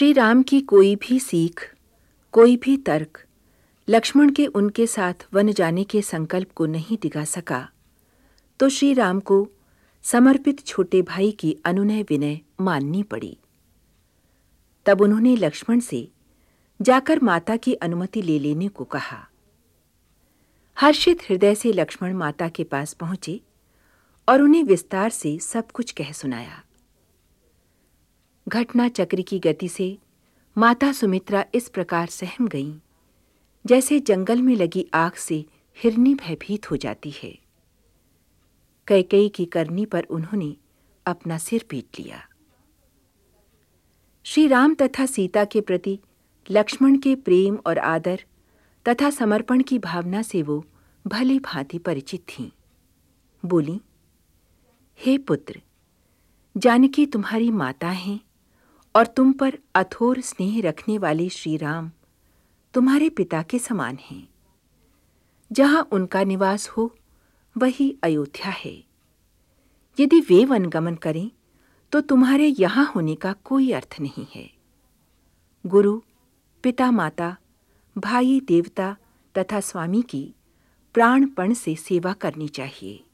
श्री राम की कोई भी सीख, कोई भी तर्क, लक्ष्मण के उनके साथ वन जाने के संकल्प को नहीं डिगा सका। तो श्री राम को समर्पित छोटे भाई की अनुनय विनय माननी पड़ी। तब उन्होंने लक्ष्मण से जाकर माता की अनुमति ले लेने को कहा। हर्षित हृदय से लक्ष्मण माता के पास पहुँचे और उन्हें विस्तार से सब कुछ कह सुनाया। घटना चक्र की गति से माता सुमित्रा इस प्रकार सहम गईं, जैसे जंगल में लगी आग से हिरनी भयभीत हो जाती है। कैकई की करनी पर उन्होंने अपना सिर पीट लिया। श्री राम तथा सीता के प्रति लक्ष्मण के प्रेम और आदर तथा समर्पण की भावना से वो भली भांति परिचित थीं। बोली, हे पुत्र, जानकी तुम्हारी माता हैं और तुम पर अथोर स्नेह रखने वाले श्री राम तुम्हारे पिता के समान हैं। जहाँ उनका निवास हो, वही अयोध्या है। यदि वे वनगमन करें तो तुम्हारे यहाँ होने का कोई अर्थ नहीं है। गुरु, पिता माता, भाई देवता तथा स्वामी की प्राणपण से सेवा करनी चाहिए।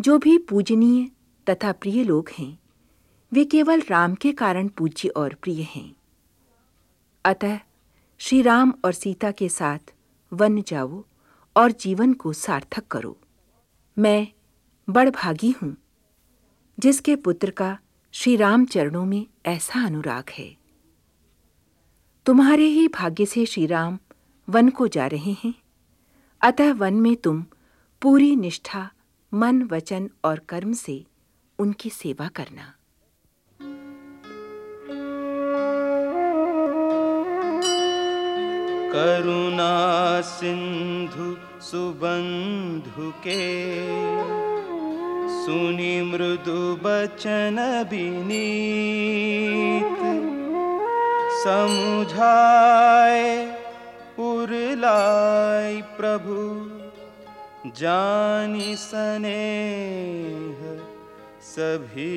जो भी पूजनीय तथा प्रिय लोग हैं वे केवल राम के कारण पूज्य और प्रिय हैं। अतः श्री राम और सीता के साथ वन जाओ और जीवन को सार्थक करो। मैं बड़ भागी हूँ, जिसके पुत्र का श्री राम चरणों में ऐसा अनुराग है। तुम्हारे ही भाग्य से श्री राम वन को जा रहे हैं। अतः वन में तुम पूरी निष्ठा, मन, वचन और कर्म से उनकी सेवा करना। करुणा सिंधु सुबंधु के। सुनि मृदु बचन बिनीत समुझाए उरलाई प्रभु जानी सनेह सभी।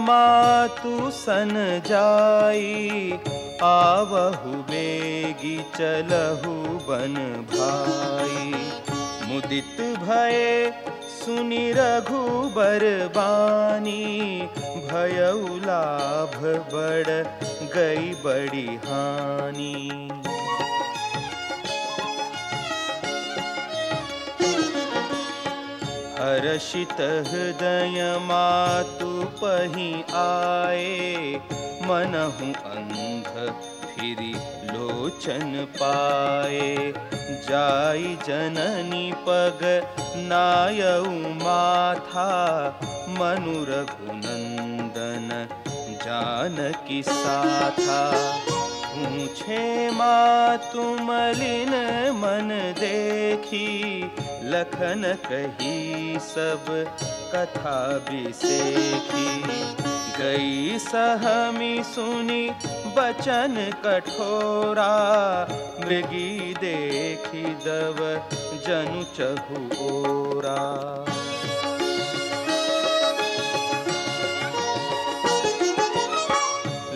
मातु सन जाई, आवहु बेगी चलहु बन भाई। मुदित भय सुनि रघुबर बानी भयउ लाभ बड़ गई बड़ी हानि। हर्षित हृदय मातु पही आए। मनहु अंध फिरी लोचन पाए। जाई जननी पग नायऊ माथा। मनु रघुनंदन जानकी साथा। पूछे मातु मलिन मन देखी। लखन कही सब कथा बिसेखी गई सहमी सुनी बचन कठोरा, मृगी देखी दव जनु चहु ओरा।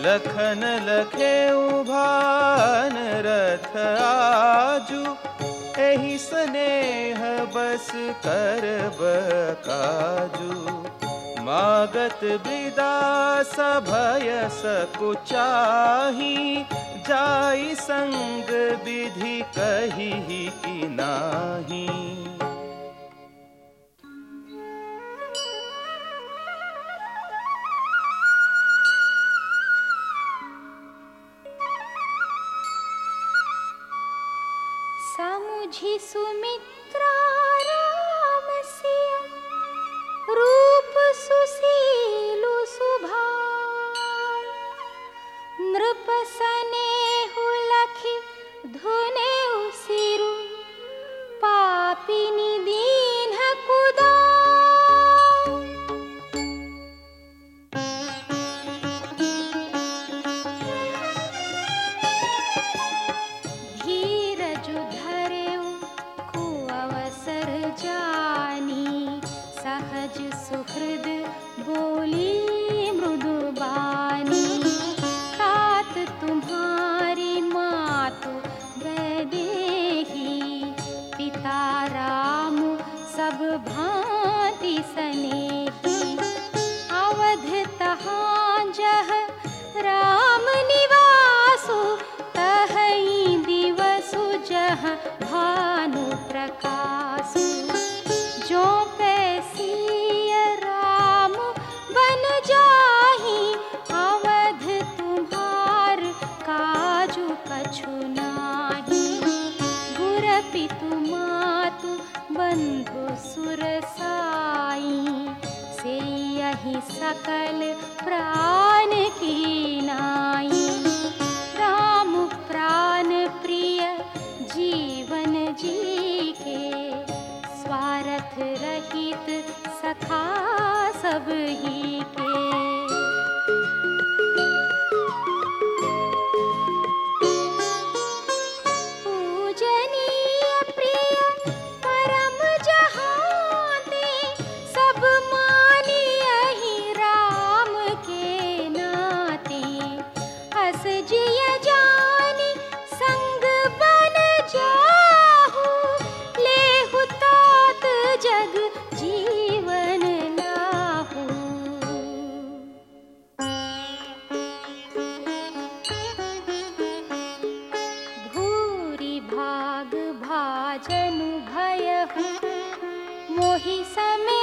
लखन लखे उभान रथ आजू एहि स्नेह, बस कर काजू। मागत विदा सभय सकुचाही, जाई संग विधि कही कि नाही। भु प्रकाशिय राम बन जहि अवध त काजु चुनाहि गुरपि तातु बन्धु सुरसायि सकल प्रा भाजनु भाजनुभय मोहि समे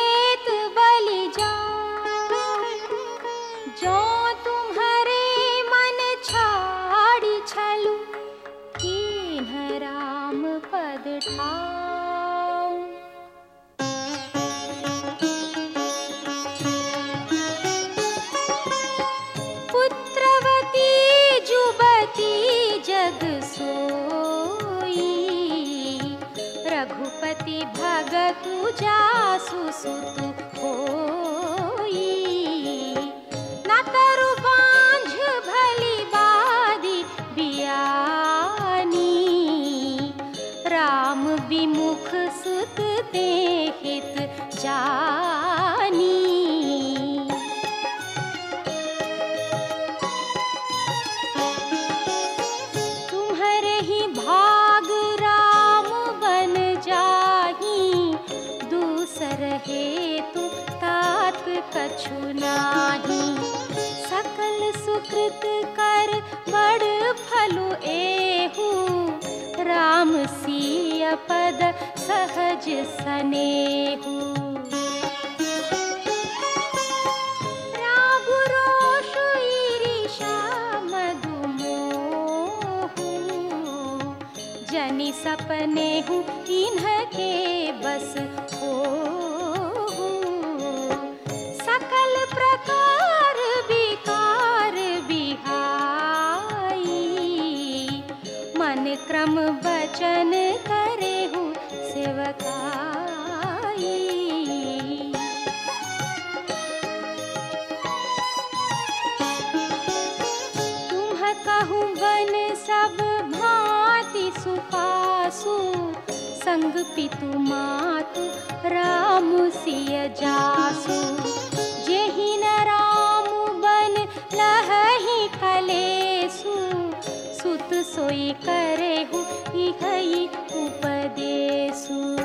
हेतु तात कछु नाही सकल सुकृत कर बड़ फलु एहु। राम एह पद सहज सनेह। सपने हूँ इन्ह के बस संग पितु मातु राम सिय जासु। जन राम बन लही कलेसु सुत सोई करेहु सोरे उपदेसु।